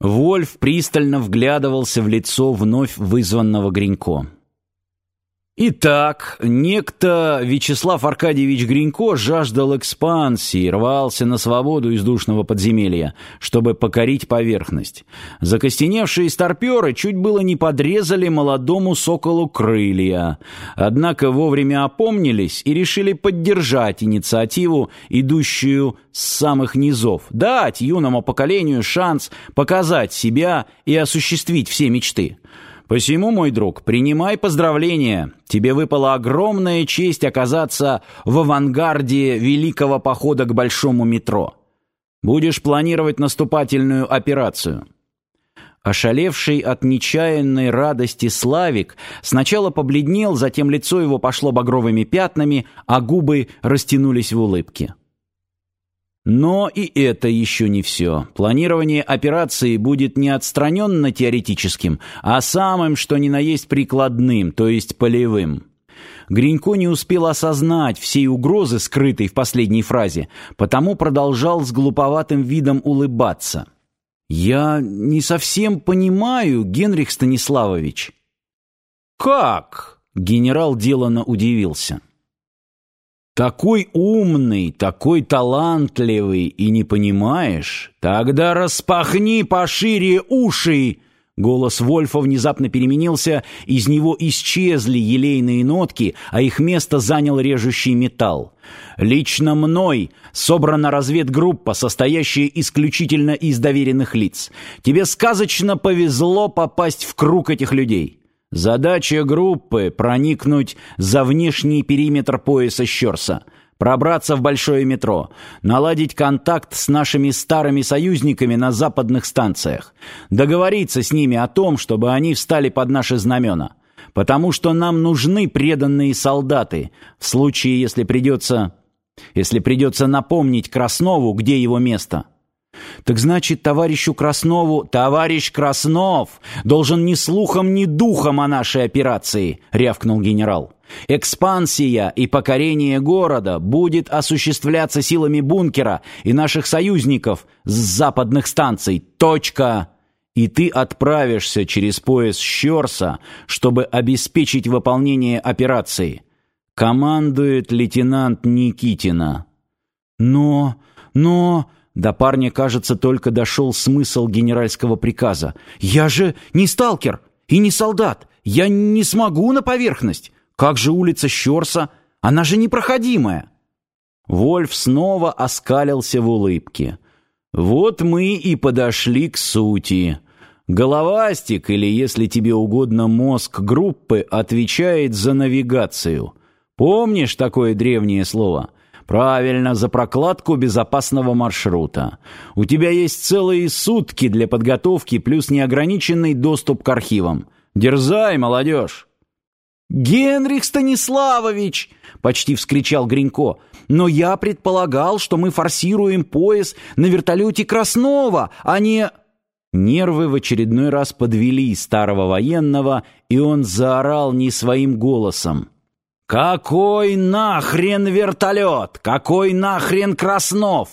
Вольф пристально вглядывался в лицо вновь вызванного Гринько. Итак, некто Вячеслав Аркадьевич Гринько жаждал экспансии, рвался на свободу из душного подземелья, чтобы покорить поверхность. Закостеневшие старпёры чуть было не подрезали молодому соколу крылья. Однако вовремя опомнились и решили поддержать инициативу, идущую с самых низов, дать юному поколению шанс показать себя и осуществить все мечты. Посему, мой друг, принимай поздравления. Тебе выпала огромная честь оказаться в авангарде великого похода к большому метро. Будешь планировать наступательную операцию. Ошалевший от нечаянной радости Славик сначала побледнел, затем лицо его пошло багровыми пятнами, а губы растянулись в улыбке. Но и это еще не все. Планирование операции будет не отстраненно теоретическим, а самым, что ни на есть прикладным, то есть полевым. Гринько не успел осознать всей угрозы, скрытой в последней фразе, потому продолжал с глуповатым видом улыбаться. «Я не совсем понимаю, Генрих Станиславович». «Как?» — генерал делано удивился. Такой умный, такой талантливый и не понимаешь? Тогда распахни пошире уши!» Голос Вольфа внезапно переменился, из него исчезли елейные нотки, а их место занял режущий металл. «Лично мной собрана разведгруппа, состоящая исключительно из доверенных лиц. Тебе сказочно повезло попасть в круг этих людей». Задача группы — проникнуть за внешний периметр пояса Щерса, пробраться в большое метро, наладить контакт с нашими старыми союзниками на западных станциях, договориться с ними о том, чтобы они встали под наши знамена. Потому что нам нужны преданные солдаты, в случае, если придется... Если придется напомнить Краснову, где его место — так значит, товарищу Краснову, товарищ Краснов должен ни слухом, ни духом о нашей операции, рявкнул генерал. Экспансия и покорение города будет осуществляться силами бункера и наших союзников с западных станций. Точка. И ты отправишься через пояс Щерса, чтобы обеспечить выполнение операции. Командует лейтенант Никитина. Но, но до парня, кажется, только дошел смысл генеральского приказа. «Я же не сталкер и не солдат. Я не смогу на поверхность. Как же улица Щерса? Она же непроходимая». Вольф снова оскалился в улыбке. «Вот мы и подошли к сути. Головастик, или, если тебе угодно, мозг группы, отвечает за навигацию. Помнишь такое древнее слово?» Правильно, за прокладку безопасного маршрута. У тебя есть целые сутки для подготовки плюс неограниченный доступ к архивам. Дерзай, молодежь!» «Генрих Станиславович!» — почти вскричал Гринько. «Но я предполагал, что мы форсируем пояс на вертолете Краснова, а не...» Нервы в очередной раз подвели старого военного, и он заорал не своим голосом. «Какой нахрен вертолет? Какой нахрен Краснов?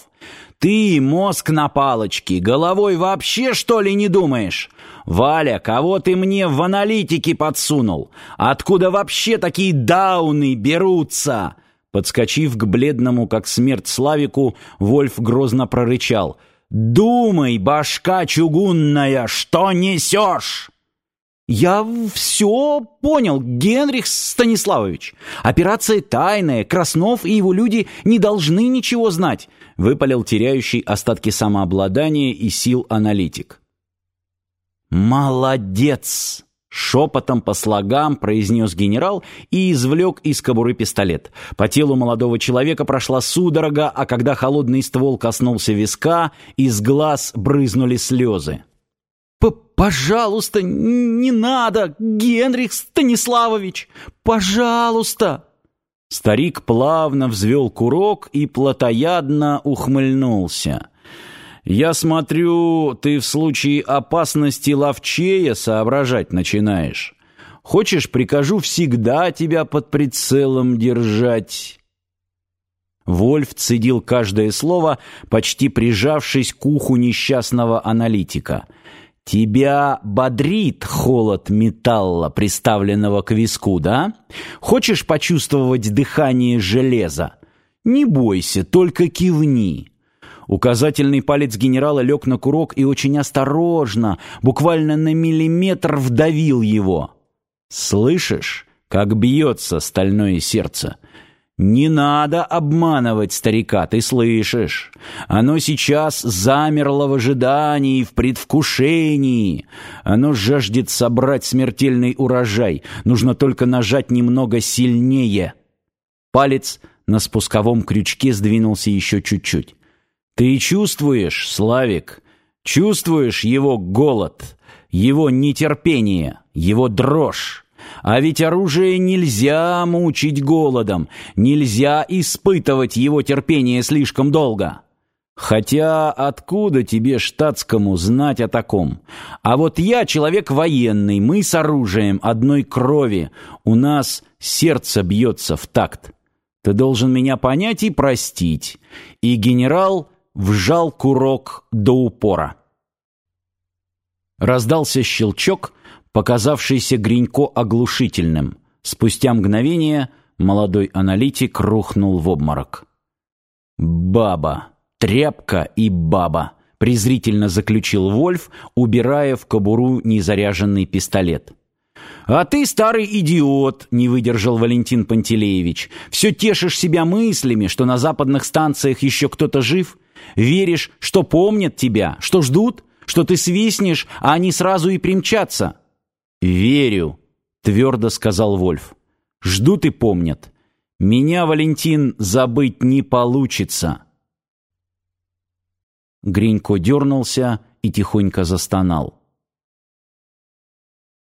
Ты, мозг на палочке, головой вообще, что ли, не думаешь? Валя, кого ты мне в аналитике подсунул? Откуда вообще такие дауны берутся?» Подскочив к бледному, как смерть Славику, Вольф грозно прорычал. «Думай, башка чугунная, что несешь?» «Я все понял, Генрих Станиславович. Операция тайная, Краснов и его люди не должны ничего знать», выпалил теряющий остатки самообладания и сил аналитик. «Молодец!» Шепотом по слогам произнес генерал и извлек из кобуры пистолет. По телу молодого человека прошла судорога, а когда холодный ствол коснулся виска, из глаз брызнули слезы. «Пожалуйста, не надо, Генрих Станиславович! Пожалуйста!» Старик плавно взвел курок и плотоядно ухмыльнулся. «Я смотрю, ты в случае опасности ловчее соображать начинаешь. Хочешь, прикажу всегда тебя под прицелом держать?» Вольф цедил каждое слово, почти прижавшись к уху несчастного аналитика. «Тебя бодрит холод металла, приставленного к виску, да? Хочешь почувствовать дыхание железа? Не бойся, только кивни». Указательный палец генерала лег на курок и очень осторожно, буквально на миллиметр вдавил его. «Слышишь, как бьется стальное сердце?» «Не надо обманывать старика, ты слышишь? Оно сейчас замерло в ожидании, в предвкушении. Оно жаждет собрать смертельный урожай. Нужно только нажать немного сильнее». Палец на спусковом крючке сдвинулся еще чуть-чуть. «Ты чувствуешь, Славик, чувствуешь его голод, его нетерпение, его дрожь?» А ведь оружие нельзя мучить голодом, нельзя испытывать его терпение слишком долго. Хотя откуда тебе, штатскому, знать о таком? А вот я человек военный, мы с оружием одной крови, у нас сердце бьется в такт. Ты должен меня понять и простить. И генерал вжал курок до упора. Раздался щелчок, показавшийся Гринько оглушительным. Спустя мгновение молодой аналитик рухнул в обморок. «Баба! Тряпка и баба!» — презрительно заключил Вольф, убирая в кобуру незаряженный пистолет. «А ты, старый идиот!» — не выдержал Валентин Пантелеевич. «Все тешишь себя мыслями, что на западных станциях еще кто-то жив? Веришь, что помнят тебя, что ждут, что ты свистнешь, а они сразу и примчатся?» «Верю», — твердо сказал Вольф. «Ждут и помнят. Меня, Валентин, забыть не получится». Гринько дернулся и тихонько застонал.